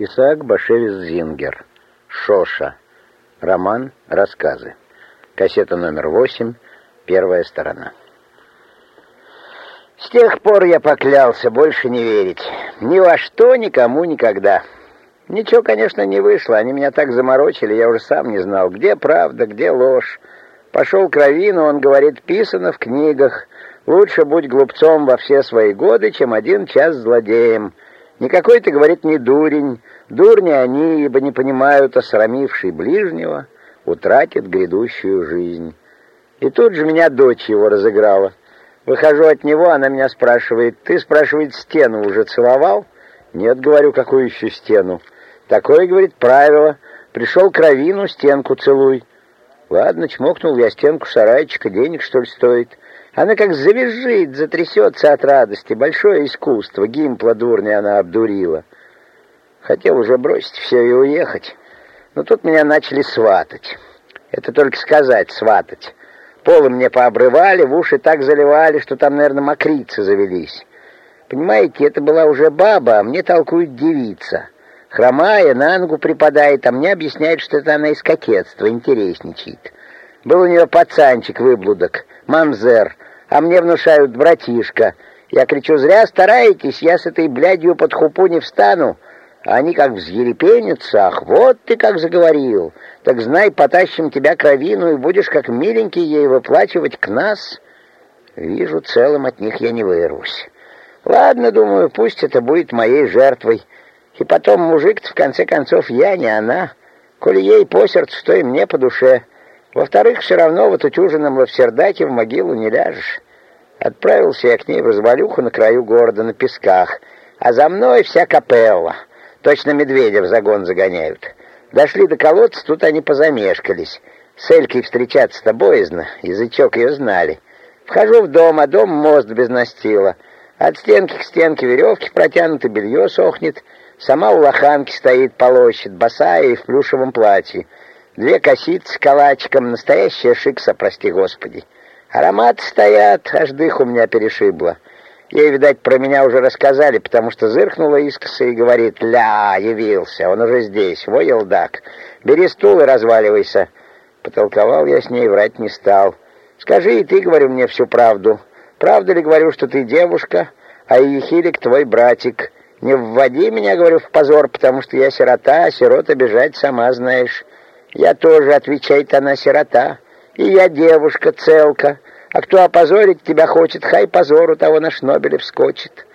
Исаак Башевис Зингер. Шоша. Роман. Рассказы. Кассета номер восемь. Первая сторона. С тех пор я поклялся больше не верить. Ни во что, никому, никогда. Ничего, конечно, не вышло. Они меня так заморочили, я уже сам не знал, где правда, где ложь. Пошел к Равину, он говорит, писано в книгах. Лучше будь глупцом во все свои годы, чем один час злодеем. Никакой ты, говорит, не дурень. Дурни они, ибо не понимают, осрамивший ближнего утратит грядущую жизнь. И тут же меня дочь его разыграла. Выхожу от него, она меня спрашивает, ты, спрашивает, стену уже целовал? Нет, говорю, какую еще стену? Такое, говорит, правило. Пришел к Равину, стенку целуй. Ладно, чмокнул я стенку сарайчика, денег, что ли, стоит. Она как завизжит, затрясется от радости. Большое искусство, гимпла дурня она обдурила. Хотел уже бросить все и уехать. Но тут меня начали сватать. Это только сказать сватать. Полы мне пообрывали, в уши так заливали, что там, наверное, мокрицы завелись. Понимаете, это была уже баба, а мне толкует девица. Хромая, на ногу припадает, а мне объясняет, что это она из кокетства, интересничает. Был у нее пацанчик, выблудок, мамзер, а мне внушают братишка. Я кричу, зря стараетесь, я с этой блядью под хупу не встану. А они как взъерепенятся, ах, вот ты как заговорил. Так знай, потащим тебя к равину, и будешь как миленький ей выплачивать к нас. Вижу, целым от них я не вырвусь. Ладно, думаю, пусть это будет моей жертвой. И потом мужик в конце концов я, не она. Коли ей по сердцу, то и мне по душе. Во-вторых, все равно вот утюженным во всердаке в могилу не ляжешь. Отправился я к ней в развалюху на краю города на песках, а за мной вся капелла. Точно медведя в загон загоняют. Дошли до колодца, тут они позамешкались. С Элькой встречаться-то боязно, язычок ее знали. Вхожу в дом, а дом мост без настила. От стенки к стенке веревки протянуты, белье сохнет — Сама у лоханки стоит, полощет, босая и в плюшевом платье. Две косицы калачиком, настоящая шикса, прости господи. Ароматы стоят, аж дых у меня перешибло. Ей, видать, про меня уже рассказали, потому что зыркнула искоса и говорит, «Ля, явился, он уже здесь, во елдак, бери стул и разваливайся». Потолковал я с ней, врать не стал. «Скажи и ты, говорю, мне всю правду. Правда ли, говорю, что ты девушка, а Ехилик твой братик?» Не вводи меня, говорю, в позор, потому что я сирота, а сирота бежать сама знаешь. Я тоже, отвечает она, сирота. И я девушка, целка. А кто опозорить тебя хочет, хай позору того на шнобеле вскочит.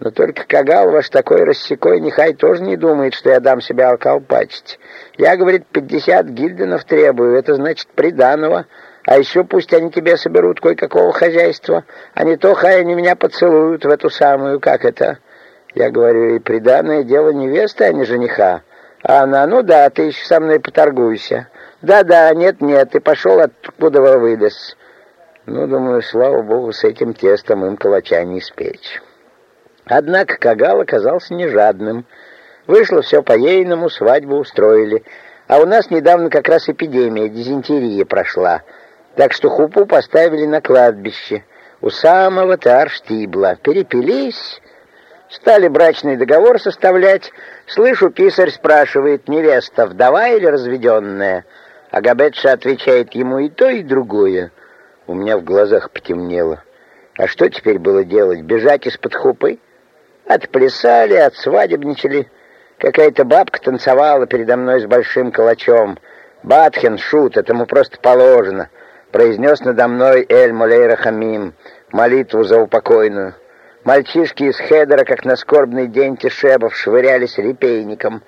Но только Кагал ваш такой рассекой, нехай тоже не думает, что я дам себя алкалпачить. Я, говорит, пятьдесят гильденов требую, это значит приданого. А еще пусть они тебе соберут кое-какого хозяйства, а не то хай они меня поцелуют в эту самую, как это... Я говорю, и приданное дело невесты, а не жениха. А она, ну да, ты еще со мной поторгуйся. Да-да, нет-нет, ты пошел откуда вы выдаст. Ну, думаю, слава богу, с этим тестом им калача не испечь. Однако Кагал оказался не жадным. Вышло все по-ейному, свадьбу устроили. А у нас недавно как раз эпидемия, дизентерия прошла. Так что хупу поставили на кладбище. У самого Тарштибла. Перепились Стали брачный договор составлять. Слышу, писарь спрашивает, невеста вдова или разведенная? Агабетша отвечает ему и то, и другое. У меня в глазах потемнело. А что теперь было делать? Бежать из-под хупы? Отплясали, отсвадебничали. Какая-то бабка танцевала передо мной с большим калачом. Батхен, шут, этому просто положено. Произнес надо мной Эль Мулейра Хамим, молитву за упокойную. Мальчишки из Хедера, как на скорбный день Тишебов, швырялись репейником.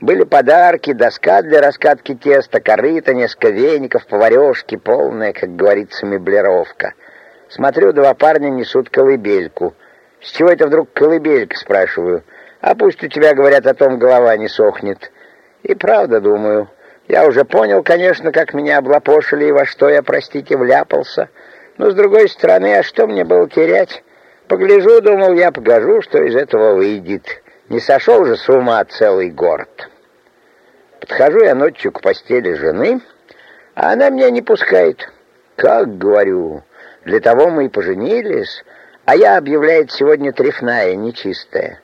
Были подарки, доска для раскатки теста, корыта, несколько веников, поварешки, полная, как говорится, меблировка. Смотрю, два парня несут колыбельку. «С чего это вдруг колыбелька?» — спрашиваю. «А пусть у тебя, говорят, о том голова не сохнет». И правда, думаю. Я уже понял, конечно, как меня облапошили и во что я, простите, вляпался. Но, с другой стороны, а что мне было терять? Погляжу, думал я, покажу, что из этого выйдет. Не сошел же с ума целый город. Подхожу я ночью к постели жены, а она меня не пускает. Как, говорю, для того мы и поженились, а я, объявляет, сегодня трефная, нечистая.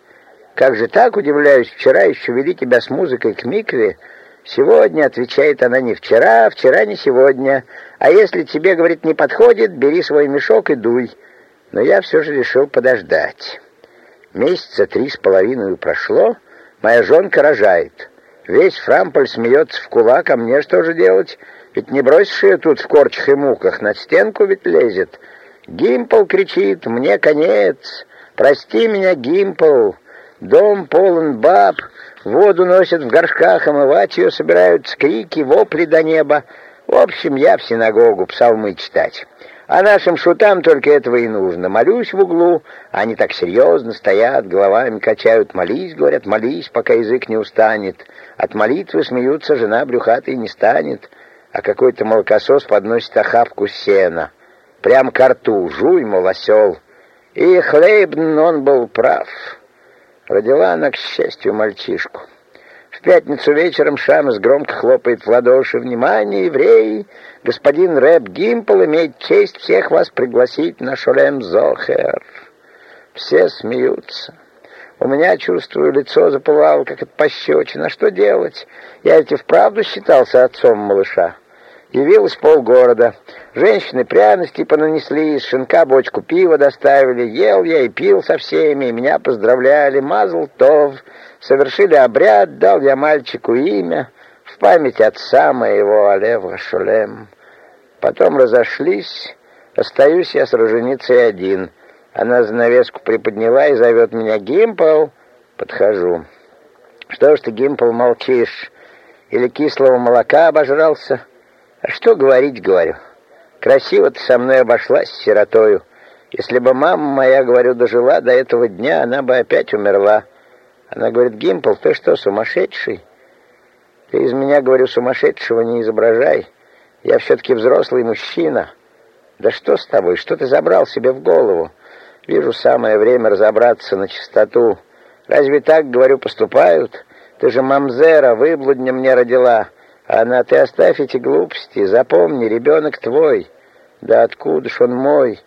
Как же так, удивляюсь, вчера еще вели тебя с музыкой к микве, Сегодня, отвечает она, не вчера, вчера не сегодня. А если тебе, говорит, не подходит, бери свой мешок и дуй. Но я все же решил подождать. Месяца три с половиной прошло, моя жонка рожает. Весь Фрамполь смеется в кулак, а мне что же делать? Ведь не бросишь ее тут в корчах и муках, на стенку ведь лезет. Гимпл кричит, мне конец. Прости меня, Гимпл. Дом полон баб, воду носят в горшках, омывать ее собираются, крики, вопли до неба. В общем, я в синагогу псалмы читать. А нашим шутам только этого и нужно. Молюсь в углу, они так серьезно стоят, головами качают. Молись, говорят, молись, пока язык не устанет. От молитвы смеются, жена брюхатой не станет. А какой-то молокосос подносит охапку сена. Прям к рту, жуй, мол, осел. И Хлейбн, он был прав. Родила она, к счастью, мальчишку. В пятницу вечером Шамас громко хлопает в ладоши. «Внимание, евреи! Господин Рэб Гимпл имеет честь всех вас пригласить на Шолем Зохер!» Все смеются. У меня, чувствую, лицо запылало, как от пощечина. Что делать? Я ведь и вправду считался отцом малыша. Явилось полгорода. Женщины пряности понанесли, из шинка бочку пива доставили. Ел я и пил со всеми, меня поздравляли. Мазал тов, совершили обряд, дал я мальчику имя в память отца моего Алева Шулем. Потом разошлись, остаюсь я с роженицей один. Она занавеску приподняла и зовет меня Гимпл. Подхожу. Что ж ты, Гимпл, молчишь? Или кислого молока обожрался? А что говорить, говорю. Красиво ты со мной обошлась, сиротою. Если бы мама моя, говорю, дожила до этого дня, она бы опять умерла. Она говорит, Гимпл, ты что, сумасшедший? Ты из меня, говорю, сумасшедшего не изображай. Я все-таки взрослый мужчина. Да что с тобой? Что ты забрал себе в голову? Вижу, самое время разобраться на чистоту. Разве так, говорю, поступают? Ты же мамзера, выблудня мне родила. Она, ты оставь эти глупости, запомни, ребенок твой. Да откуда ж он мой?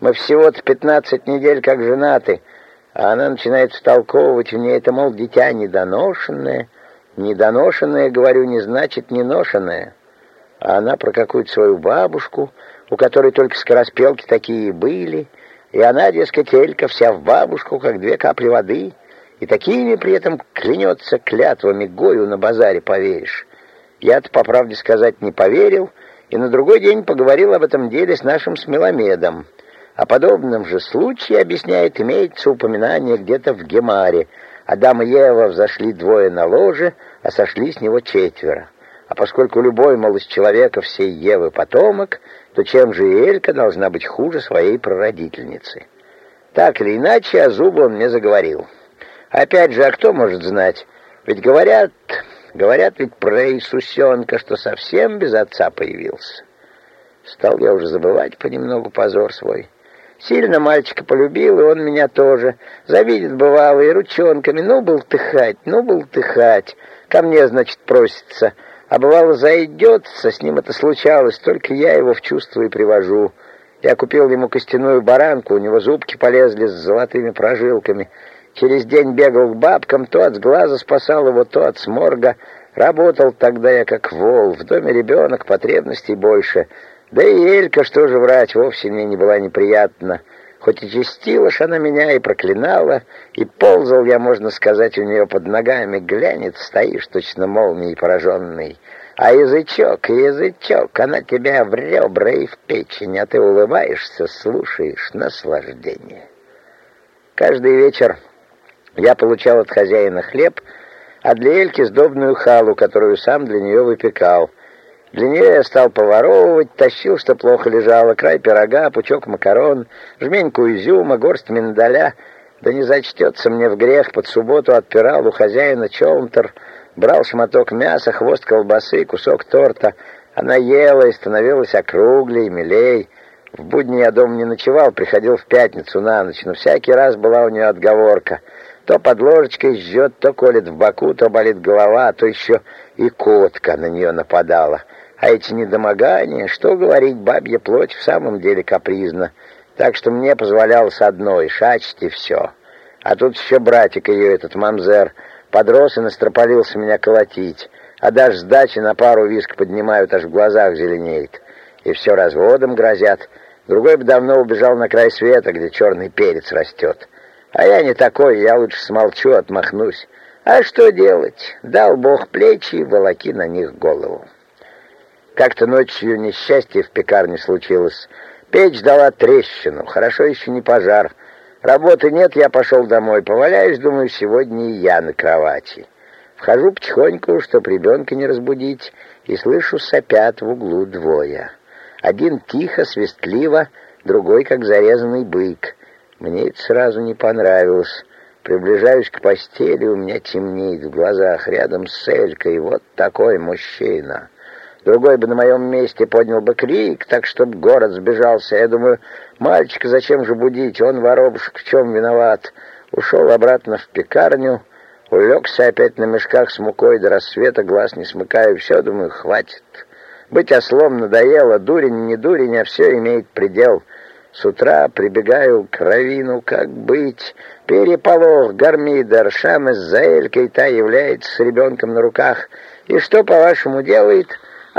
Мы всего-то пятнадцать недель как женаты. А она начинает втолковывать мне это, мол, дитя недоношенное. Недоношенное, говорю, не значит неношенное. А она про какую-то свою бабушку, у которой только скороспелки такие были. И она, дескать, Элька вся в бабушку, как две капли воды. И такими при этом клянется клятвами Гою на базаре, поверишь. Я-то, по правде сказать, не поверил, и на другой день поговорил об этом деле с нашим Смеломедом. О подобном же случае, объясняет, имеется упоминание где-то в Гемаре. Адам и Ева взошли двое на ложе, а сошли с него четверо. А поскольку любой, мол, из человека всей Евы потомок, то чем же и Элька должна быть хуже своей прародительницы? Так или иначе, о зубу он мне заговорил. Опять же, а кто может знать? Ведь говорят, Говорят ведь про Иисусенка, что совсем без отца появился. Стал я уже забывать понемногу позор свой. Сильно мальчика полюбил, и он меня тоже. Завидит, бывало, и ручонками. Ну, был тыхать, ну, был тыхать. Ко мне, значит, просится. А бывало, зайдется, с ним это случалось, только я его в чувство и привожу. Я купил ему костяную баранку, у него зубки полезли с золотыми прожилками. Через день бегал к бабкам, то от глаза спасал его, то от сморга. Работал тогда я как вол, в доме ребенок, потребностей больше. Да и Элька, что же врать, вовсе мне не была неприятна. Хоть и чистила ж она меня и проклинала, и ползал я, можно сказать, у нее под ногами, глянет, стоишь точно молнией пораженный. А язычок, язычок, она тебя в ребра и в печень, а ты улыбаешься, слушаешь наслаждение. Каждый вечер я получал от хозяина хлеб, а для Эльки сдобную халу, которую сам для нее выпекал. Для нее я стал поворовывать, тащил, что плохо лежало, край пирога, пучок макарон, жменьку изюма, горсть миндаля. Да не зачтется мне в грех, под субботу отпирал у хозяина челнтер, брал шматок мяса, хвост колбасы, кусок торта. Она ела и становилась округлей, милей. В будни я дома не ночевал, приходил в пятницу на ночь, но всякий раз была у нее отговорка — то под ложечкой жжет, то колет в боку, то болит голова, то еще и котка на нее нападала. А эти недомогания, что говорить, бабья плоть в самом деле капризна. Так что мне позволялось одно — шачить и все. А тут еще братик ее, этот мамзер, подрос и настропалился меня колотить. А даже сдачи на пару виск поднимают, аж в глазах зеленеет. И все разводом грозят. Другой бы давно убежал на край света, где черный перец растет. А я не такой, я лучше смолчу, отмахнусь. А что делать? Дал Бог плечи, волоки на них голову. Как-то ночью несчастье в пекарне случилось. Печь дала трещину, хорошо еще не пожар. Работы нет, я пошел домой. Поваляюсь, думаю, сегодня и я на кровати. Вхожу потихоньку, чтоб ребенка не разбудить, и слышу, сопят в углу двое. Один тихо, свистливо, другой, как зарезанный бык. Мне это сразу не понравилось. Приближаюсь к постели, у меня темнеет в глазах. Рядом с Элькой вот такой мужчина. Другой бы на моем месте поднял бы крик, так чтоб город сбежался. Я думаю, мальчика зачем же будить? Он, воробушек, в чем виноват? Ушел обратно в пекарню, улегся опять на мешках с мукой до рассвета, глаз не смыкаю. Все, думаю, хватит. Быть ослом надоело, дурень, не дурень, а все имеет предел. С утра прибегаю к Равину, как быть. Переполох, гармидер, шамес за Элькой, та является с ребенком на руках. И что, по-вашему, делает?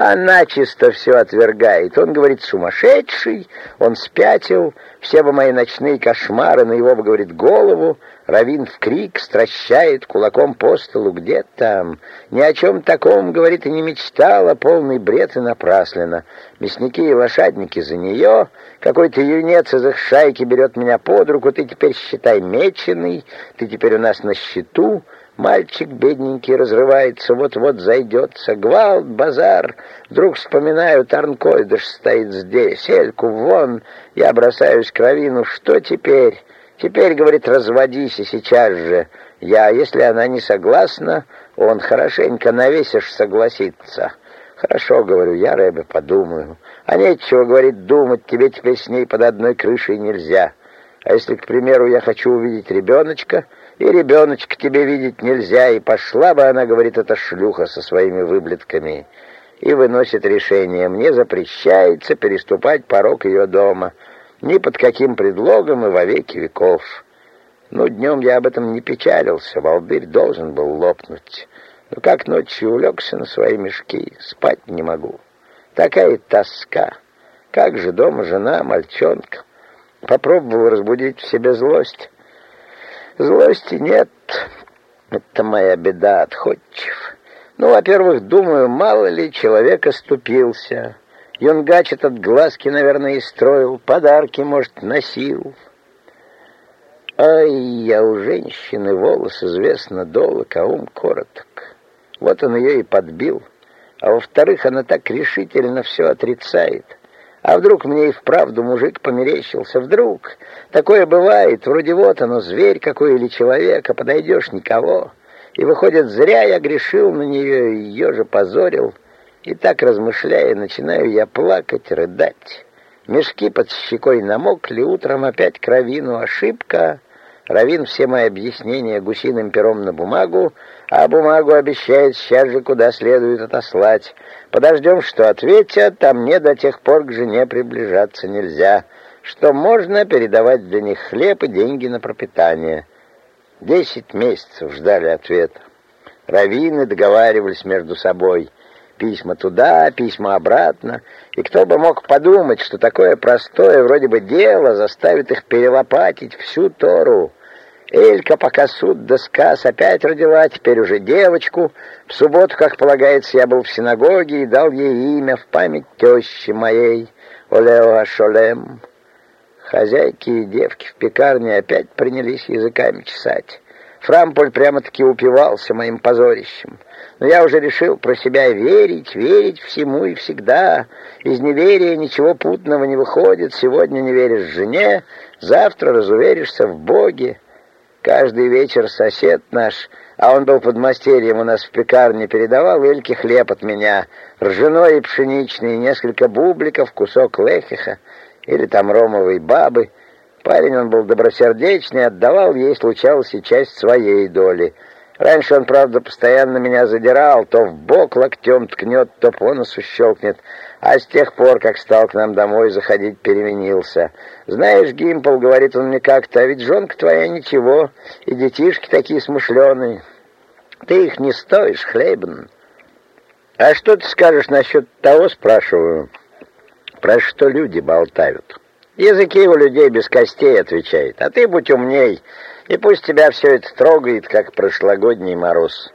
Она чисто все отвергает. Он говорит, сумасшедший, он спятил, все бы мои ночные кошмары на его, бы, говорит, голову. Равин в крик стращает кулаком по столу. Где там? Ни о чем таком, говорит, и не мечтала. Полный бред и напрасленно. Мясники и лошадники за нее. Какой-то юнец из их шайки берет меня под руку. Ты теперь, считай, меченый. Ты теперь у нас на счету. Мальчик бедненький разрывается, вот-вот зайдется. Гвалт, базар. Вдруг вспоминаю, Тарнкойдыш стоит здесь. Эльку вон. Я бросаюсь к Равину. Что теперь? Теперь, говорит, разводись и сейчас же. Я, если она не согласна, он хорошенько навесишь согласится. Хорошо, говорю, я, Рэбе, подумаю. А нечего, говорит, думать, тебе теперь с ней под одной крышей нельзя. А если, к примеру, я хочу увидеть ребеночка, и ребеночка тебе видеть нельзя, и пошла бы она, говорит, эта шлюха со своими выблетками, и выносит решение, мне запрещается переступать порог ее дома, ни под каким предлогом и во веки веков. Ну, днем я об этом не печалился, волдырь должен был лопнуть. Но как ночью улегся на свои мешки, спать не могу. Такая тоска. Как же дома жена, мальчонка. Попробовал разбудить в себе злость. Злости нет. Это моя беда, отходчив. Ну, во-первых, думаю, мало ли человек оступился. Юнгач этот глазки, наверное, и строил, подарки, может, носил. Ай, я у женщины волос известно долг, а ум короток. Вот он ее и подбил. А во-вторых, она так решительно все отрицает. А вдруг мне и вправду мужик померещился? Вдруг? Такое бывает. Вроде вот оно, зверь какой или человек, а подойдешь никого. И выходит, зря я грешил на нее, ее же позорил. И так, размышляя, начинаю я плакать, рыдать. Мешки под щекой намокли, утром опять кровину. Ошибка. Равин все мои объяснения гусиным пером на бумагу, а бумагу обещает сейчас же куда следует отослать. Подождем, что ответят, а мне до тех пор к жене приближаться нельзя, что можно передавать для них хлеб и деньги на пропитание. Десять месяцев ждали ответа. Равины договаривались между собой. Письма туда, письма обратно. И кто бы мог подумать, что такое простое вроде бы дело заставит их перелопатить всю Тору. Элька, пока суд да опять родила, теперь уже девочку. В субботу, как полагается, я был в синагоге и дал ей имя в память тещи моей, Олео Ашолем. Хозяйки и девки в пекарне опять принялись языками чесать. Фрамполь прямо-таки упивался моим позорищем. Но я уже решил про себя верить, верить всему и всегда. Из неверия ничего путного не выходит. Сегодня не веришь жене, завтра разуверишься в Боге. Каждый вечер сосед наш, а он был подмастерьем у нас в пекарне, передавал Эльке хлеб от меня, ржаной и пшеничный, несколько бубликов, кусок лехиха или там ромовой бабы. Парень он был добросердечный, отдавал ей, случалось, и часть своей доли. Раньше он, правда, постоянно меня задирал, то в бок локтем ткнет, то по носу щелкнет, а с тех пор, как стал к нам домой заходить, переменился. Знаешь, Гимпл, говорит он мне как-то, а ведь жонка твоя ничего, и детишки такие смышленые. Ты их не стоишь, Хлебен. А что ты скажешь насчет того, спрашиваю, про что люди болтают? Языки у людей без костей, отвечает, а ты будь умней, и пусть тебя все это трогает, как прошлогодний мороз.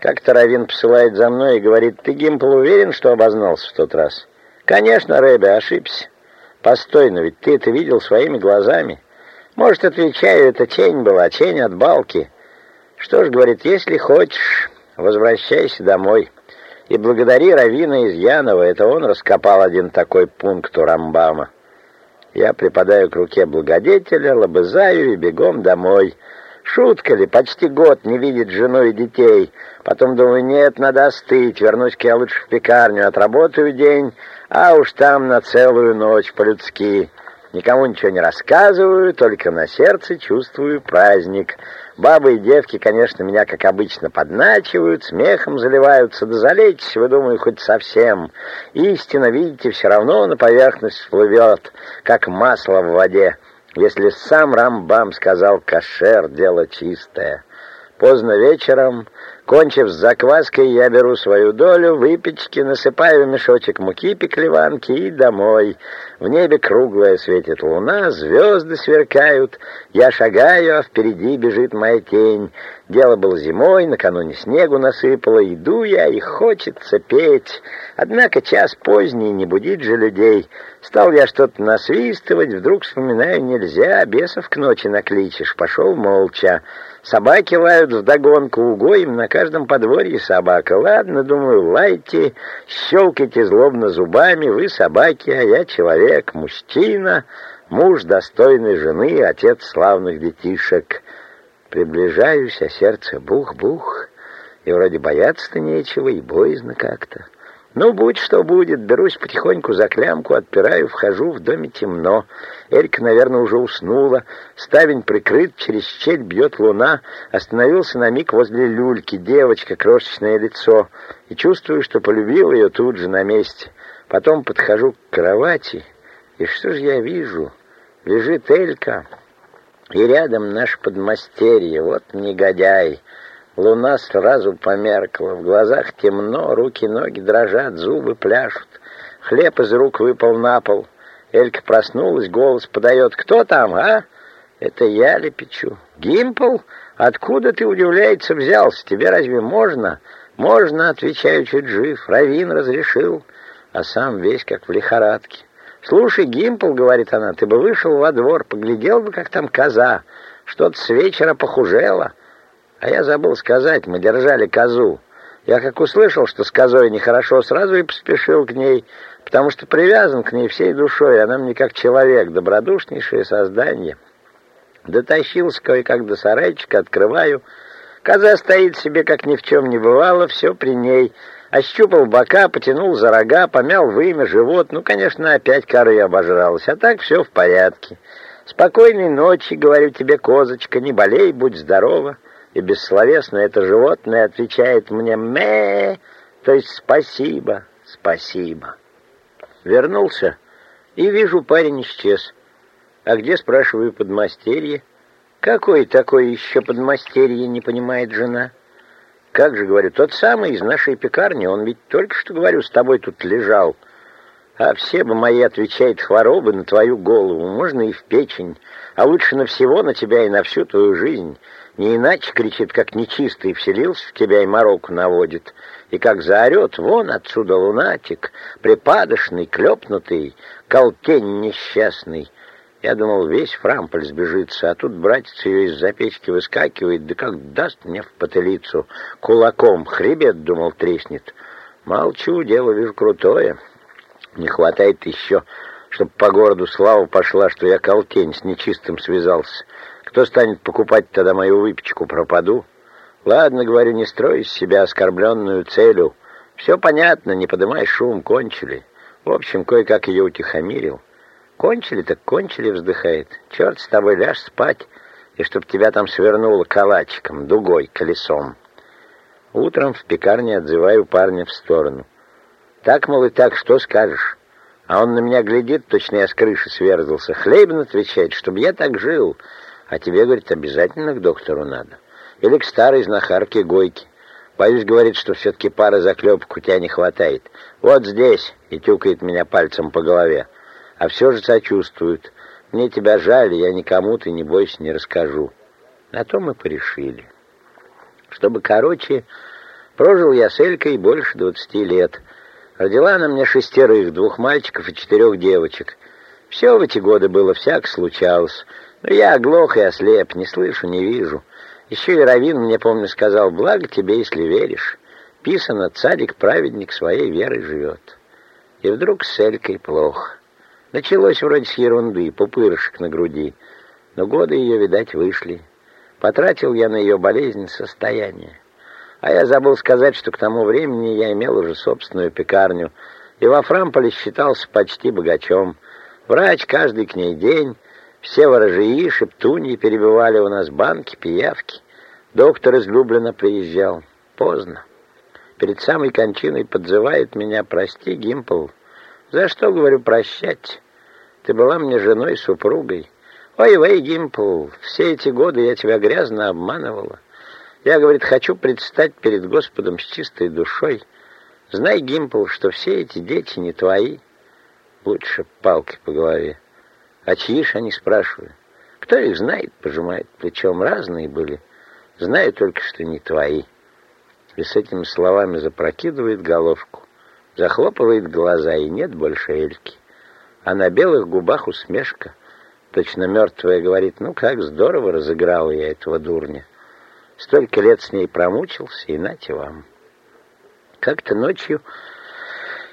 Как-то Равин посылает за мной и говорит, ты, Гимпл, уверен, что обознался в тот раз? Конечно, Рэбби, ошибся. Постой, но ведь ты это видел своими глазами. Может, отвечаю, это тень была, тень от балки. Что ж, говорит, если хочешь, возвращайся домой. И благодари Равина из Янова, это он раскопал один такой пункт у Рамбама. Я припадаю к руке благодетеля, лобызаю и бегом домой. Шутка ли, почти год не видит жену и детей. Потом думаю, нет, надо остыть, вернусь-ка я лучше в пекарню, отработаю день, а уж там на целую ночь по-людски. Никому ничего не рассказываю, только на сердце чувствую праздник. Бабы и девки, конечно, меня, как обычно, подначивают, смехом заливаются, да залейтесь, вы, думаю, хоть совсем. Истина, видите, все равно на поверхность всплывет, как масло в воде. Если сам Рамбам сказал «кошер» — дело чистое. Поздно вечером Кончив с закваской, я беру свою долю выпечки, насыпаю мешочек муки пеклеванки и домой. В небе круглая светит луна, звезды сверкают. Я шагаю, а впереди бежит моя тень. Дело было зимой, накануне снегу насыпало. Иду я, и хочется петь. Однако час поздний, не будить же людей. Стал я что-то насвистывать, вдруг вспоминаю, нельзя, бесов к ночи накличешь. Пошел молча. Собаки лают вдогонку, угоем на каждом подворье собака. Ладно, думаю, лайте, щелкайте злобно зубами, вы собаки, а я человек, мужчина, муж достойной жены, отец славных детишек. Приближаюсь, а сердце бух-бух, и вроде бояться-то нечего, и боязно как-то. Ну, будь что будет, берусь потихоньку за клямку, отпираю, вхожу, в доме темно. Элька, наверное, уже уснула. Ставень прикрыт, через щель бьет луна. Остановился на миг возле люльки, девочка, крошечное лицо. И чувствую, что полюбил ее тут же на месте. Потом подхожу к кровати, и что же я вижу? Лежит Элька, и рядом наш подмастерье, вот негодяй. Луна сразу померкла, в глазах темно, руки-ноги дрожат, зубы пляшут. Хлеб из рук выпал на пол. Элька проснулась, голос подает. «Кто там, а?» «Это я лепечу». «Гимпл? Откуда ты, удивляется, взялся? Тебе разве можно?» «Можно», — отвечаю, чуть жив. Равин разрешил, а сам весь как в лихорадке. «Слушай, Гимпл, — говорит она, — ты бы вышел во двор, поглядел бы, как там коза. Что-то с вечера похужело». А я забыл сказать, мы держали козу. Я как услышал, что с козой нехорошо, сразу и поспешил к ней, потому что привязан к ней всей душой, она мне как человек, добродушнейшее создание. Дотащился кое-как до сарайчика, открываю. Коза стоит себе, как ни в чем не бывало, все при ней. Ощупал бока, потянул за рога, помял вымя, живот. Ну, конечно, опять коры обожралась, а так все в порядке. Спокойной ночи, говорю тебе, козочка, не болей, будь здорова и бессловесно это животное отвечает мне «мэ», то есть «спасибо, спасибо». Вернулся и вижу, парень исчез. А где, спрашиваю, подмастерье? Какой такой еще подмастерье, не понимает жена? Как же, говорю, тот самый из нашей пекарни, он ведь только что, говорю, с тобой тут лежал. А все бы мои, отвечает, хворобы на твою голову, можно и в печень, а лучше на всего, на тебя и на всю твою жизнь. Не иначе кричит, как нечистый, вселился в тебя и мороку наводит. И как заорет, вон отсюда лунатик, припадочный, клепнутый, колтень несчастный. Я думал, весь фрамполь сбежится, а тут братец ее из-за печки выскакивает, да как даст мне в потылицу кулаком, хребет, думал, треснет. Молчу, дело вижу крутое. Не хватает еще, чтобы по городу слава пошла, что я колтень с нечистым связался. Кто станет покупать тогда мою выпечку? Пропаду. Ладно, говорю, не строй из себя оскорбленную целью. Все понятно, не подымай шум, кончили. В общем, кое-как ее утихомирил. Кончили так кончили, вздыхает. Черт с тобой, ляжь спать. и чтоб тебя там свернуло калачиком, дугой, колесом. Утром в пекарне отзываю парня в сторону. Так, мол, и так, что скажешь? А он на меня глядит, точно я с крыши сверзался. Хлебно отвечает, чтобы я так жил. А тебе, говорит, обязательно к доктору надо. Или к старой знахарке Гойке. Боюсь, говорит, что все-таки пара заклепок у тебя не хватает. Вот здесь, и тюкает меня пальцем по голове. А все же сочувствует. Мне тебя жаль, я никому ты, не бойся, не расскажу. На то мы порешили. Чтобы короче, прожил я с Элькой больше двадцати лет — Родила она мне шестерых, двух мальчиков и четырех девочек. Все в эти годы было, всяк случалось. Но я оглох и ослеп, не слышу, не вижу. Еще и Равин мне, помню, сказал, благо тебе, если веришь. Писано, царик-праведник своей верой живет. И вдруг с Элькой плохо. Началось вроде с ерунды, пупырышек на груди. Но годы ее, видать, вышли. Потратил я на ее болезнь состояние. А я забыл сказать, что к тому времени я имел уже собственную пекарню, и во Фрамполе считался почти богачом. Врач каждый к ней день, все ворожии, шептуньи перебивали у нас банки, пиявки. Доктор из Люблина приезжал. Поздно. Перед самой кончиной подзывает меня «Прости, Гимпл». «За что, говорю, прощать? Ты была мне женой, супругой. Ой, Вэй, Гимпл, все эти годы я тебя грязно обманывала». Я, говорит, хочу предстать перед Господом с чистой душой. Знай, Гимпл, что все эти дети не твои. Лучше палки по голове. А чьи ж они, спрашиваю? Кто их знает, пожимает плечом. Разные были. Знаю только, что не твои. И с этими словами запрокидывает головку, захлопывает глаза, и нет больше Эльки. А на белых губах усмешка. Точно мертвая говорит, ну как здорово разыграл я этого дурня. Столько лет с ней промучился, и нате вам. Как-то ночью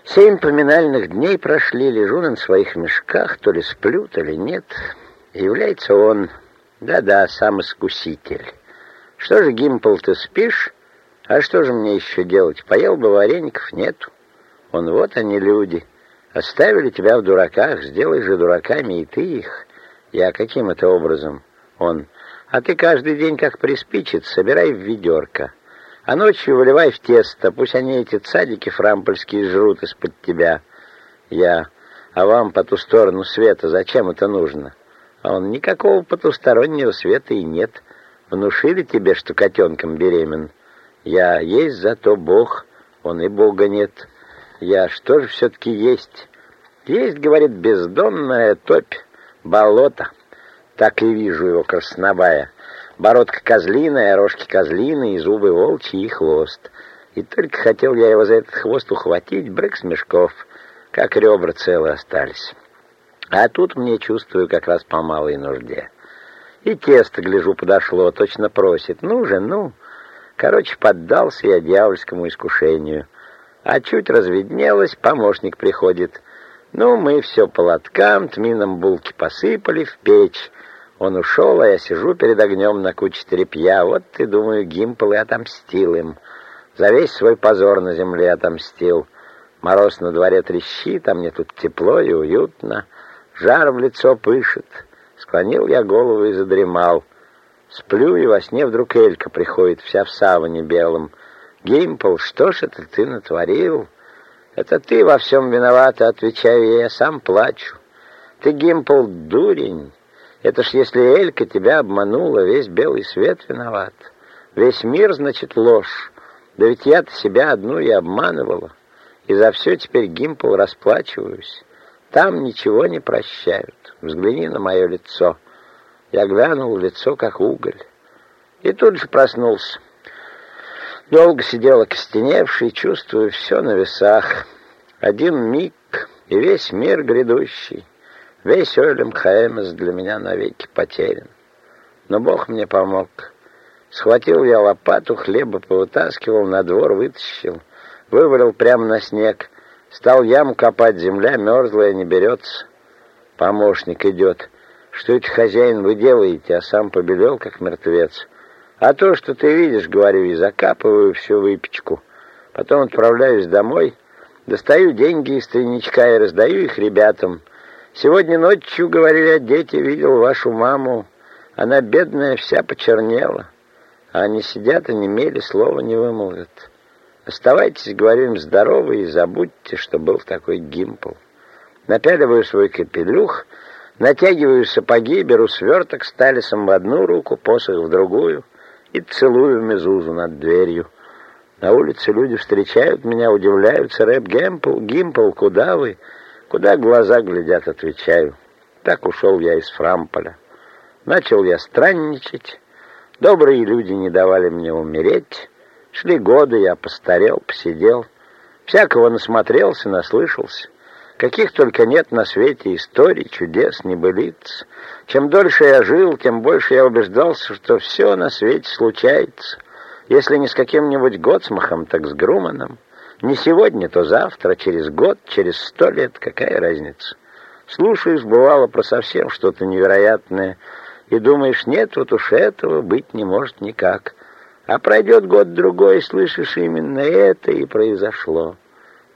семь поминальных дней прошли, лежу на своих мешках, то ли сплю, то ли нет. Является он, да-да, сам искуситель. Что же, Гимпл, ты спишь? А что же мне еще делать? Поел бы вареников, нету. Он, вот они люди. Оставили тебя в дураках, сделай же дураками и ты их. Я каким это образом? Он, а ты каждый день, как приспичит, собирай в ведерко. А ночью выливай в тесто, пусть они эти цадики фрампольские жрут из-под тебя. Я, а вам по ту сторону света зачем это нужно? А он, никакого потустороннего света и нет. Внушили тебе, что котенком беремен? Я, есть зато Бог, он и Бога нет. Я, что же все-таки есть? Есть, говорит, бездонная топь, болото. Так и вижу его красновая. Бородка козлиная, рожки козлиные, зубы волчьи и хвост. И только хотел я его за этот хвост ухватить, брык с мешков, как ребра целые остались. А тут мне чувствую как раз по малой нужде. И тесто, гляжу, подошло, точно просит. Ну же, ну. Короче, поддался я дьявольскому искушению. А чуть разведнелось, помощник приходит. Ну, мы все по лоткам, тмином булки посыпали в печь. Он ушел, а я сижу перед огнем на куче тряпья. Вот ты, думаю, Гимпл и отомстил им. За весь свой позор на земле отомстил. Мороз на дворе трещит, а мне тут тепло и уютно. Жар в лицо пышет. Склонил я голову и задремал. Сплю, и во сне вдруг Элька приходит, вся в саване белом. «Гимпл, что ж это ты натворил?» «Это ты во всем виновата», — отвечаю я, сам плачу. «Ты, Гимпл, дурень, это ж если Элька тебя обманула, весь белый свет виноват. Весь мир, значит, ложь. Да ведь я-то себя одну и обманывала. И за все теперь Гимпл расплачиваюсь. Там ничего не прощают. Взгляни на мое лицо. Я глянул в лицо, как уголь. И тут же проснулся. Долго сидел окостеневший, чувствую все на весах. Один миг, и весь мир грядущий. Весь Олем Хаэмес для меня навеки потерян. Но Бог мне помог. Схватил я лопату, хлеба повытаскивал, на двор вытащил, вывалил прямо на снег. Стал ям копать, земля мерзлая, не берется. Помощник идет. Что это, хозяин, вы делаете, а сам побелел, как мертвец? А то, что ты видишь, говорю, и закапываю всю выпечку. Потом отправляюсь домой, достаю деньги из тройничка и раздаю их ребятам — Сегодня ночью, говорили дети, видел вашу маму. Она, бедная, вся почернела, а они сидят и не мели, слова не вымолвят. Оставайтесь, говорю им, здоровы и забудьте, что был такой гимпл. Напяливаю свой капелюх, натягиваю сапоги, беру сверток с талисом в одну руку, посох в другую и целую мезузу над дверью. На улице люди встречают меня, удивляются. Рэп Гемпл, Гимпл, куда вы? Куда глаза глядят, отвечаю. Так ушел я из Фрамполя. Начал я странничать. Добрые люди не давали мне умереть. Шли годы, я постарел, посидел. Всякого насмотрелся, наслышался. Каких только нет на свете историй, чудес, небылиц. Чем дольше я жил, тем больше я убеждался, что все на свете случается. Если не с каким-нибудь Готсмахом, так с Груманом. Не сегодня, то завтра, через год, через сто лет, какая разница? Слушаешь, бывало, про совсем что-то невероятное, и думаешь, нет, вот уж этого быть не может никак. А пройдет год-другой, слышишь, именно это и произошло.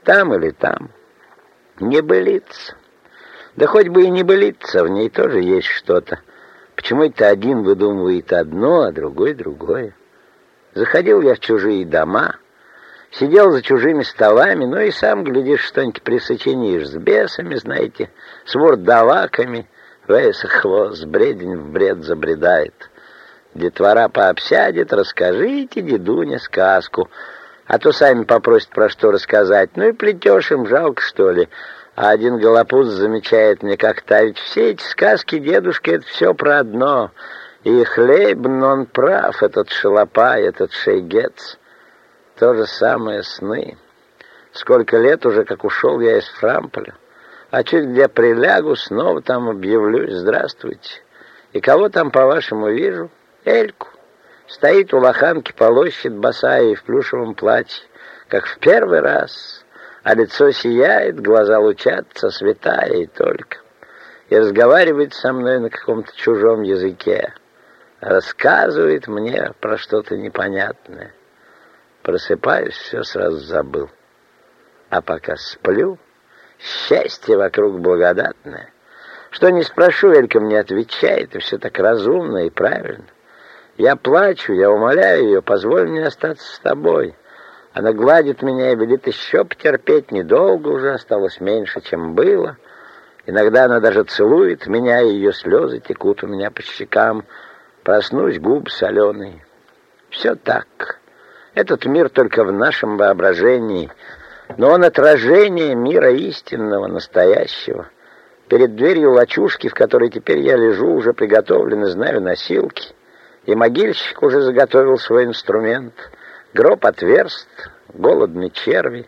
Там или там. Не былица. Да хоть бы и не былица, в ней тоже есть что-то. Почему это один выдумывает одно, а другой другое? Заходил я в чужие дома, сидел за чужими столами, ну и сам, глядишь, что-нибудь присочинишь с бесами, знаете, с вурдалаками. Вейса хвост, бредень в бред забредает. Детвора пообсядет, расскажите, дедуня, сказку. А то сами попросят про что рассказать. Ну и плетешь им, жалко, что ли. А один голопуз замечает мне как-то, ведь все эти сказки, дедушка, это все про одно. И Хлейбн, он прав, этот шалопай, этот шейгец. То же самое сны. Сколько лет уже, как ушел я из Фрамполя. А чуть где прилягу, снова там объявлюсь. Здравствуйте. И кого там, по-вашему, вижу? Эльку. Стоит у лоханки, полощет босая и в плюшевом платье, как в первый раз. А лицо сияет, глаза лучатся, святая и только. И разговаривает со мной на каком-то чужом языке. Рассказывает мне про что-то непонятное. Просыпаюсь, все сразу забыл. А пока сплю, счастье вокруг благодатное. Что не спрошу, Элька мне отвечает, и все так разумно и правильно. Я плачу, я умоляю ее, позволь мне остаться с тобой. Она гладит меня и велит еще потерпеть. Недолго уже осталось меньше, чем было. Иногда она даже целует меня, и ее слезы текут у меня по щекам. Проснусь, губ соленые. Все так. Этот мир только в нашем воображении, но он отражение мира истинного, настоящего. Перед дверью лачушки, в которой теперь я лежу, уже приготовлены, знаю, носилки. И могильщик уже заготовил свой инструмент. Гроб отверст, голодны черви.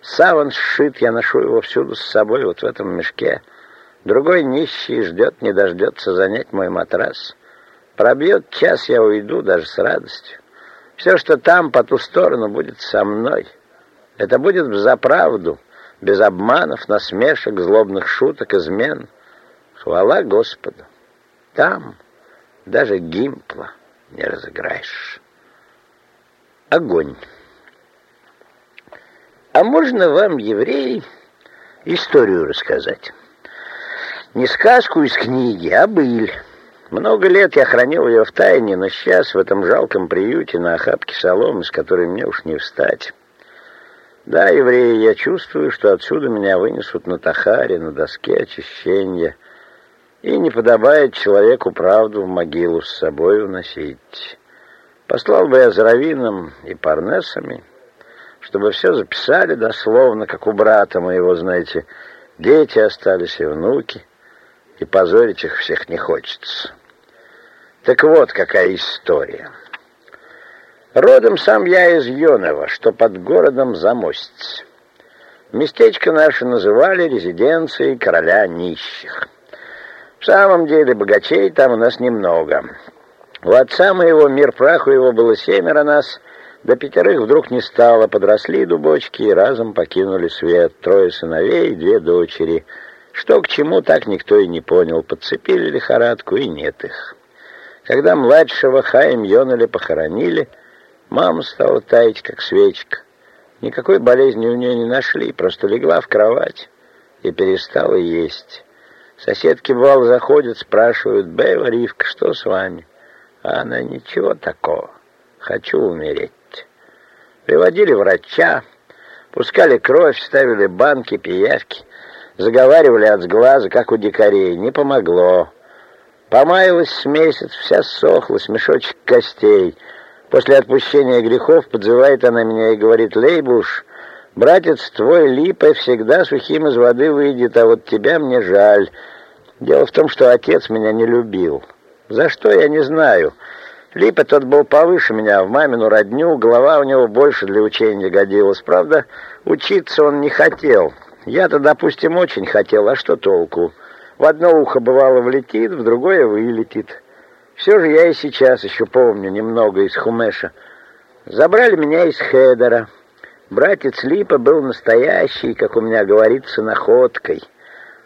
Саван сшит, я ношу его всюду с собой, вот в этом мешке. Другой нищий ждет, не дождется занять мой матрас. Пробьет час, я уйду, даже с радостью. Все, что там, по ту сторону, будет со мной. Это будет за правду, без обманов, насмешек, злобных шуток, измен. Хвала Господу. Там даже гимпла не разыграешь. Огонь. А можно вам, евреи, историю рассказать? Не сказку из книги, а быль. Много лет я хранил ее в тайне, но сейчас в этом жалком приюте на охапке соломы, с которой мне уж не встать. Да, евреи, я чувствую, что отсюда меня вынесут на тахаре, на доске очищения, и не подобает человеку правду в могилу с собой уносить. Послал бы я за раввином и парнесами, чтобы все записали дословно, как у брата моего, знаете, дети остались и внуки, и позорить их всех не хочется. Так вот, какая история. Родом сам я из Йонова, что под городом Замостец. Местечко наше называли резиденцией короля нищих. В самом деле богачей там у нас немного. У отца моего, мир праху его, было семеро нас, до пятерых вдруг не стало, подросли дубочки и разом покинули свет. Трое сыновей и две дочери. Что к чему, так никто и не понял. Подцепили лихорадку, и нет их. Когда младшего Хаим Йонали похоронили, мама стала таять, как свечка. Никакой болезни у нее не нашли, просто легла в кровать и перестала есть. Соседки, бывало, заходят, спрашивают, «Бева, Ривка, что с вами?» А она, «Ничего такого, хочу умереть». Приводили врача, пускали кровь, ставили банки, пиявки, заговаривали от сглаза, как у дикарей. Не помогло. Помаялась с месяц, вся сохлась, мешочек костей. После отпущения грехов подзывает она меня и говорит, «Лейбуш, братец твой липой всегда сухим из воды выйдет, а вот тебя мне жаль». Дело в том, что отец меня не любил. За что, я не знаю. Липа тот был повыше меня, в мамину родню, голова у него больше для учения годилась. Правда, учиться он не хотел. Я-то, допустим, очень хотел, а что толку? В одно ухо бывало влетит, в другое вылетит. Все же я и сейчас еще помню немного из Хумеша. Забрали меня из Хедера. Братец Липа был настоящий, как у меня говорится, находкой.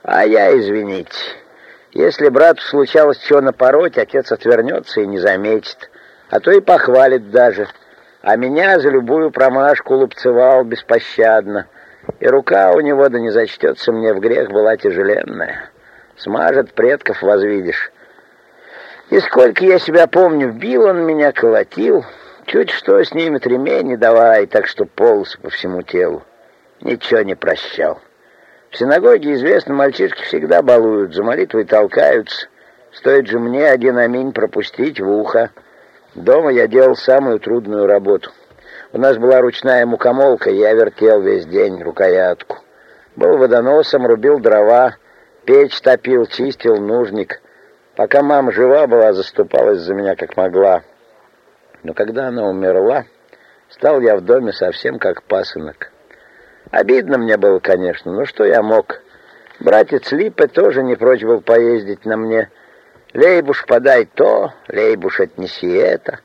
А я, извините, если брату случалось чего напороть, отец отвернется и не заметит, а то и похвалит даже. А меня за любую промашку лупцевал беспощадно, и рука у него, да не зачтется мне в грех, была тяжеленная. Смажет предков возвидишь. И сколько я себя помню, бил он меня, колотил, чуть что снимет ремень не давай, так что полосы по всему телу. Ничего не прощал. В синагоге, известно, мальчишки всегда балуют, за молитвой толкаются. Стоит же мне один аминь пропустить в ухо. Дома я делал самую трудную работу. У нас была ручная мукомолка, я вертел весь день рукоятку. Был водоносом, рубил дрова, Печь топил, чистил нужник. Пока мама жива была, заступалась за меня как могла. Но когда она умерла, стал я в доме совсем как пасынок. Обидно мне было, конечно, но что я мог? Братец Липе тоже не прочь был поездить на мне. Лейбуш, подай то, Лейбуш, отнеси это.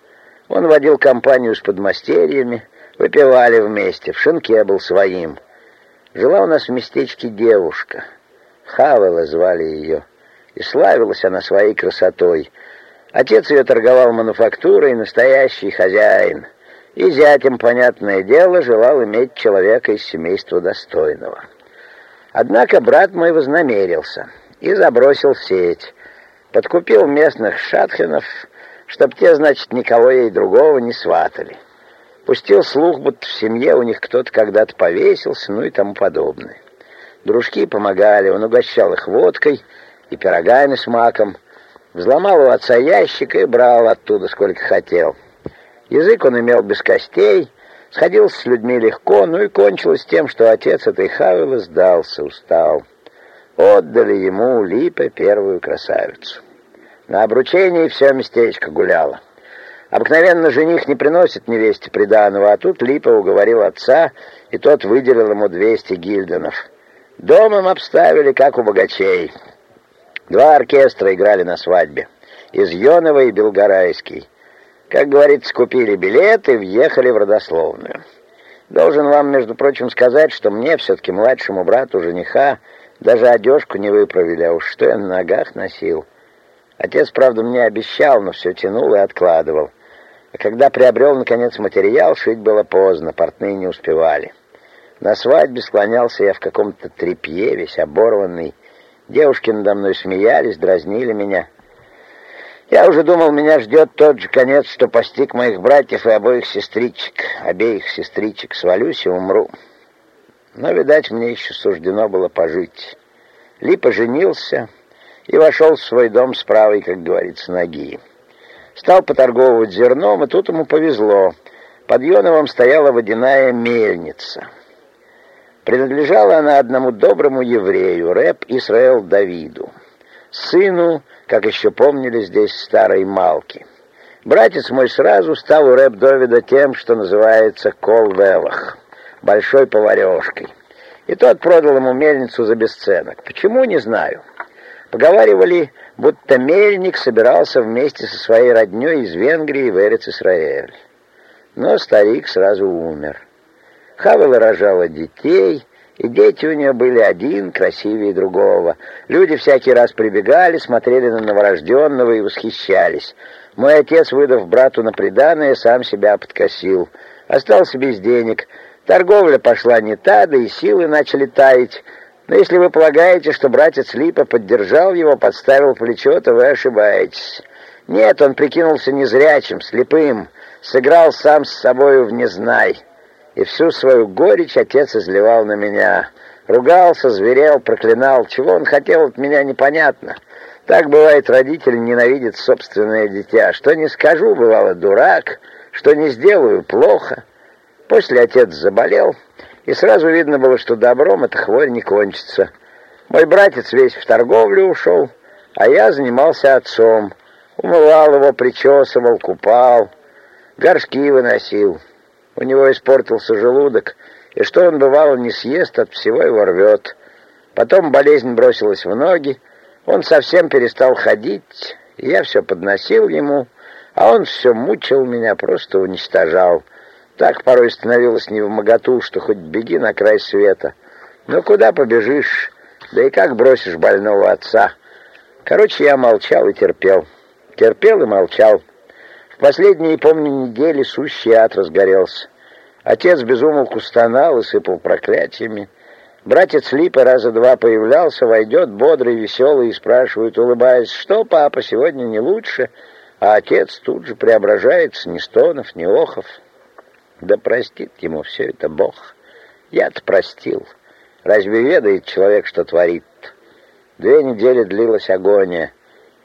Он водил компанию с подмастерьями, выпивали вместе, в шинке был своим. Жила у нас в местечке девушка — Хавела звали ее, и славилась она своей красотой. Отец ее торговал мануфактурой, настоящий хозяин, и зятем, понятное дело, желал иметь человека из семейства достойного. Однако брат мой вознамерился и забросил сеть, подкупил местных шатхенов, чтоб те, значит, никого ей другого не сватали. Пустил слух, будто в семье у них кто-то когда-то повесился, ну и тому подобное. Дружки помогали, он угощал их водкой и пирогами с маком, взломал у отца ящик и брал оттуда сколько хотел. Язык он имел без костей, сходился с людьми легко, ну и кончилось тем, что отец этой Хавелы сдался, устал. Отдали ему Липе первую красавицу. На обручении все местечко гуляло. Обыкновенно жених не приносит невесте приданого, а тут Липа уговорил отца, и тот выделил ему 200 гильденов — Дом им обставили, как у богачей. Два оркестра играли на свадьбе. Из Йонова и Белгорайский. Как говорится, купили билеты и въехали в родословную. Должен вам, между прочим, сказать, что мне, все-таки младшему брату жениха, даже одежку не выправили, а уж что я на ногах носил. Отец, правда, мне обещал, но все тянул и откладывал. А когда приобрел, наконец, материал, шить было поздно, портные не успевали. На свадьбе склонялся я в каком-то тряпье, весь оборванный. Девушки надо мной смеялись, дразнили меня. Я уже думал, меня ждет тот же конец, что постиг моих братьев и обоих сестричек. Обеих сестричек свалюсь и умру. Но, видать, мне еще суждено было пожить. Липа женился и вошел в свой дом с правой, как говорится, ноги. Стал поторговывать зерном, и тут ему повезло. Под Йоновом стояла водяная мельница — Принадлежала она одному доброму еврею, рэп Исраэл Давиду, сыну, как еще помнили здесь, старой Малки. Братец мой сразу стал у рэп Давида тем, что называется колвелах, большой поварешкой. И тот продал ему мельницу за бесценок. Почему, не знаю. Поговаривали, будто мельник собирался вместе со своей родней из Венгрии в Эрец-Исраэль. Но старик сразу умер. Хавела рожала детей, и дети у нее были один красивее другого. Люди всякий раз прибегали, смотрели на новорожденного и восхищались. Мой отец, выдав брату на приданое, сам себя подкосил. Остался без денег. Торговля пошла не та, да и силы начали таять. Но если вы полагаете, что братец Липа поддержал его, подставил плечо, то вы ошибаетесь. Нет, он прикинулся незрячим, слепым, сыграл сам с собою в незнай. И всю свою горечь отец изливал на меня. Ругался, зверел, проклинал. Чего он хотел от меня, непонятно. Так бывает, родители ненавидят собственное дитя. Что не скажу, бывало, дурак, что не сделаю, плохо. После отец заболел, и сразу видно было, что добром эта хворь не кончится. Мой братец весь в торговлю ушел, а я занимался отцом. Умывал его, причесывал, купал, горшки выносил. У него испортился желудок, и что он, бывало, не съест, от всего его рвет. Потом болезнь бросилась в ноги, он совсем перестал ходить, я все подносил ему, а он все мучил меня, просто уничтожал. Так порой становилось не в моготу, что хоть беги на край света. Ну куда побежишь, да и как бросишь больного отца? Короче, я молчал и терпел. Терпел и молчал. Последние, помню, недели сущий ад разгорелся. Отец безумолку стонал и сыпал проклятиями. Братец Липа раза два появлялся, войдет бодрый, веселый и спрашивает, улыбаясь, что, папа, сегодня не лучше? А отец тут же преображается, ни стонов, ни охов. Да простит ему все это Бог. Я-то простил. Разве ведает человек, что творит? Две недели длилась агония,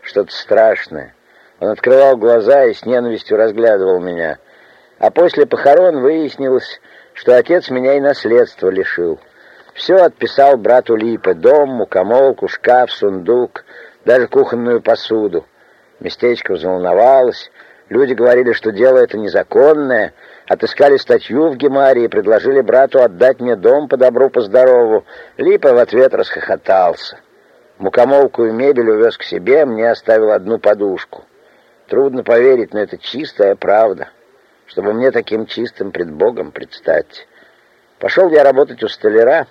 что-то страшное. Он открывал глаза и с ненавистью разглядывал меня. А после похорон выяснилось, что отец меня и наследство лишил. Все отписал брату Липе: дом, мукомолку, шкаф, сундук, даже кухонную посуду. Местечко взволновалось. Люди говорили, что дело это незаконное. Отыскали статью в Гемаре и предложили брату отдать мне дом по добру, по здорову. Липа в ответ расхохотался. Мукомолку и мебель увез к себе, мне оставил одну подушку. Трудно поверить, но это чистая правда. Чтобы мне таким чистым пред Богом предстать. Пошел я работать у столяра,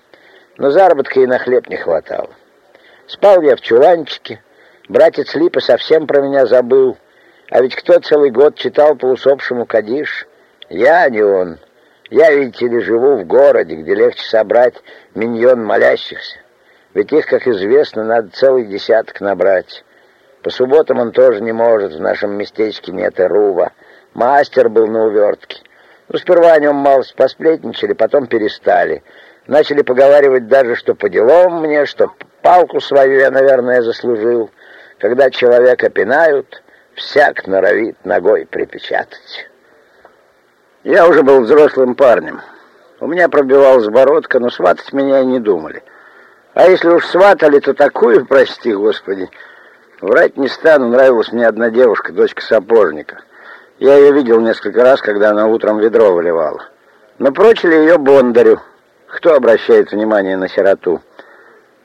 но заработка и на хлеб не хватало. Спал я в чуланчике, братец Липа совсем про меня забыл, а ведь кто целый год читал по усопшему Кадиш? Я, а не он. Я, видите ли, живу в городе, где легче собрать миньон молящихся. Ведь их, как известно, надо целый десяток набрать. По субботам он тоже не может, в нашем местечке нет и рува. Мастер был на увертке. Ну, сперва о нем малость посплетничали, потом перестали. Начали поговаривать даже, что по делам мне, что палку свою я, наверное, заслужил. Когда человека пинают, всяк норовит ногой припечатать. Я уже был взрослым парнем. У меня пробивалась бородка, но сватать меня не думали. А если уж сватали, то такую, прости господи. Врать не стану, нравилась мне одна девушка, дочка сапожника. Я ее видел несколько раз, когда она утром ведро выливала. Но прочили ее бондарю, кто обращает внимание на сироту?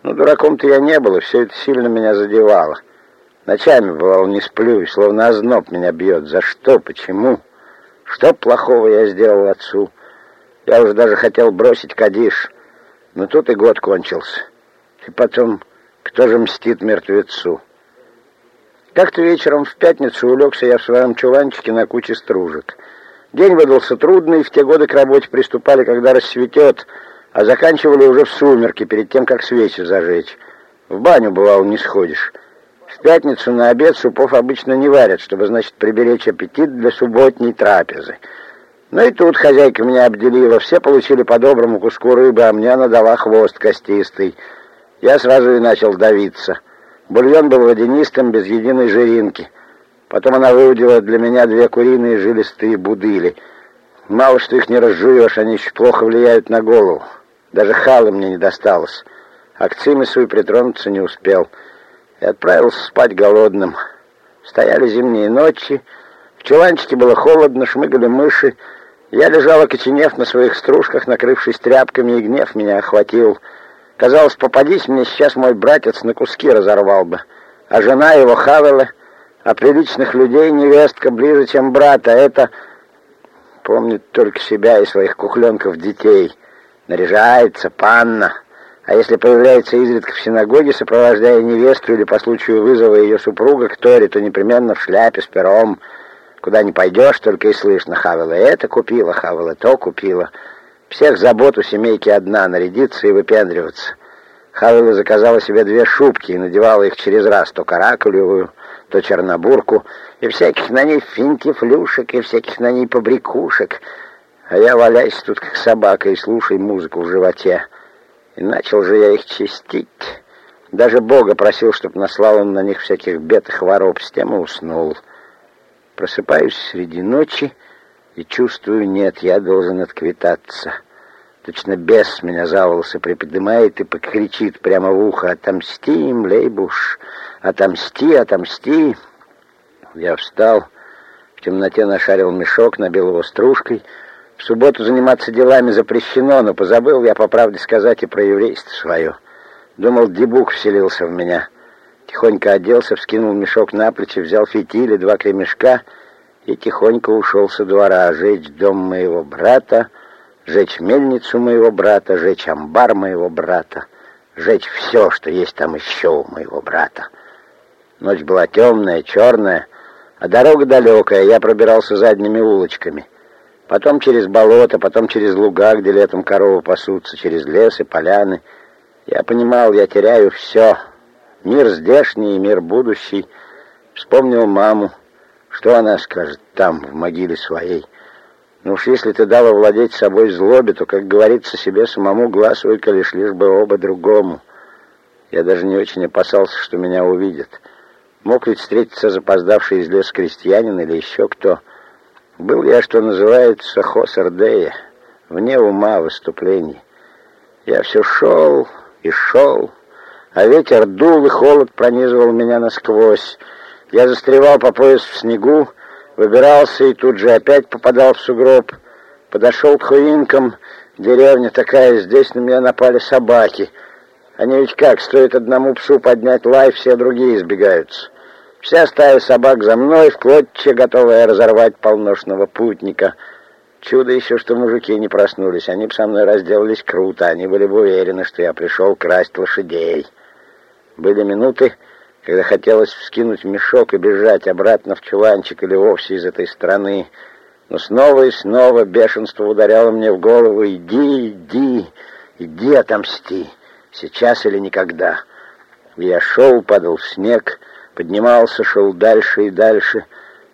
Ну, дураком-то я не был, и все это сильно меня задевало. Ночами, бывало, не сплю, и словно озноб меня бьет. За что? Почему? Что плохого я сделал отцу? Я уже даже хотел бросить Кадиш, но тут и год кончился. И потом, кто же мстит мертвецу? Как-то вечером в пятницу улегся я в своем чуланчике на куче стружек. День выдался трудный, в те годы к работе приступали, когда рассветет, а заканчивали уже в сумерки, перед тем, как свечи зажечь. В баню, бывало, не сходишь. В пятницу на обед супов обычно не варят, чтобы, значит, приберечь аппетит для субботней трапезы. Ну и тут хозяйка меня обделила. Все получили по доброму куску рыбы, а мне она дала хвост костистый. Я сразу и начал давиться. Бульон был водянистым, без единой жиринки. Потом она выудила для меня две куриные жилистые будыли. Мало что их не разжуешь, они еще плохо влияют на голову. Даже халы мне не досталось. А к цимису и притронуться не успел. И отправился спать голодным. Стояли зимние ночи. В чуланчике было холодно, шмыгали мыши. Я лежал, окоченев на своих стружках, накрывшись тряпками, и гнев меня охватил. Казалось, попадись мне сейчас мой братец, на куски разорвал бы. А жена его хавала, а приличных людей невестка ближе, чем брата. Это помнит только себя и своих кухленков детей наряжается панна, а если появляется изредка в синагоге, сопровождая невесту или по случаю вызова ее супруга к Торе, то непременно в шляпе с пером. Куда не пойдешь, только и слышно, Хавела это купила, Хавела то купила. Всех забот у семейки одна — нарядиться и выпендриваться. Хавила заказала себе две шубки и надевала их через раз, то каракулевую, то чернобурку, и всяких на ней финтифлюшек, и всяких на ней побрякушек. А я валяюсь тут, как собака, и слушаю музыку в животе. И начал же я их чистить. Даже Бога просил, чтоб наслал он на них всяких бед и хвороб, с тем и уснул. Просыпаюсь среди ночи и чувствую, нет, я должен отквитаться. Точно бес меня за волосы приподнимает и покричит прямо в ухо «Отомсти им! Отомсти, отомсти!» Я встал, в темноте нашарил мешок, набил его стружкой. В субботу заниматься делами запрещено, но позабыл я, по правде сказать, и про еврейство свое. Думал, дебук вселился в меня. Тихонько оделся, вскинул мешок на плечи, взял фитили, два кремешка и тихонько ушел со двора жечь дом моего брата, жечь мельницу моего брата, жечь амбар моего брата, жечь все, что есть там еще у моего брата. Ночь была темная, черная, а дорога далекая, я пробирался задними улочками. Потом через болото, потом через луга, где летом коровы пасутся, через лес и поляны — я понимал, я теряю все. Мир здешний и мир будущий. Вспомнил маму. Что она скажет там, в могиле своей? Ну уж если ты дал овладеть собой злобе, то, как говорится, себе самому глаз выколешь, лишь бы оба другому. Я даже не очень опасался, что меня увидят. Мог ведь встретиться запоздавший из леса крестьянин или еще кто. Был я, что называется, хосердея, вне ума выступлений. Я все шел, и шел, а ветер дул, и холод пронизывал меня насквозь. Я застревал по пояс в снегу, выбирался и тут же опять попадал в сугроб. Подошел к хуинкам, деревня такая, здесь на меня напали собаки. Они ведь как, стоит одному псу поднять лай, все другие избегаются. Вся стая собак за мной, в клочья, готовая разорвать полношного путника — Чудо еще, что мужики не проснулись. Они бы со мной разделались круто. Они были бы уверены, что я пришел красть лошадей. Были минуты, когда хотелось вскинуть мешок и бежать обратно в чуланчик или вовсе из этой страны. Но снова и снова бешенство ударяло мне в голову. «Иди, иди, иди отомсти, сейчас или никогда». Я шел, падал в снег, поднимался, шел дальше и дальше.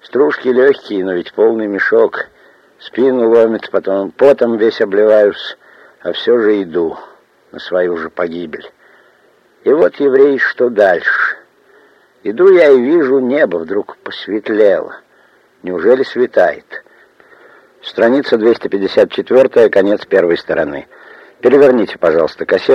Стружки легкие, но ведь полный мешок — Спину ломит, потом потом весь обливаюсь, а все же иду на свою же погибель. И вот, еврей, что дальше? Иду я и вижу, небо вдруг посветлело. Неужели светает? Страница 254, конец первой стороны. Переверните, пожалуйста, кассету.